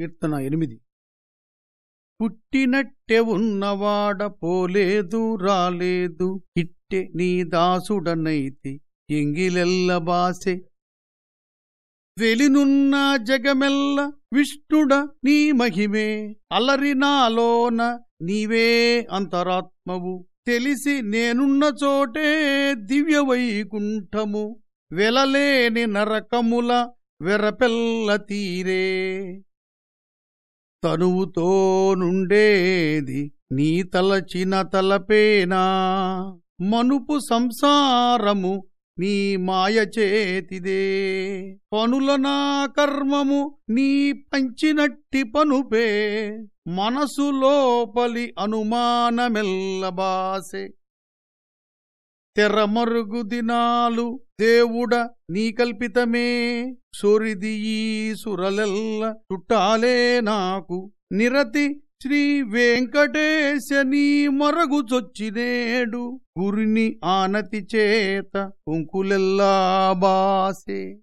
కీర్తన ఎనిమిది. పుట్టినట్టే ఉన్నవాడ పోలేదు రాలేదు ఇట్టే నీ దాసుడనైతి ఎంగిలెల్ల బాసె. వెలినున్న జగమెల్ల విష్ణుడ నీ మహిమే అలరినాలోన నీవే అంతరాత్మవు. తెలిసి నేనున్న చోటే దివ్య వైకుంఠము వెలలేని నరకముల వెరపెల్ల తీరే. తనువుతో నుండేది నీ తలచిన తలపేనా? మనుపు సంసారము నీ మాయ చేతిదే. పనుల నా కర్మము నీ పంచినట్టి పనుపే. మనసు లోపలి అనుమానమెల్లబాసే తెరమరుగు దినాలు దేవుడ నీ కల్పితమే. సొరిది ఈ సురలెల్ల చుట్టాలే నాకు. నిరతి శ్రీ వెంకటేశ నీ మరగుచొచ్చినేడు గురిని ఆనతి చేత కుంకులెల్లా బాసే.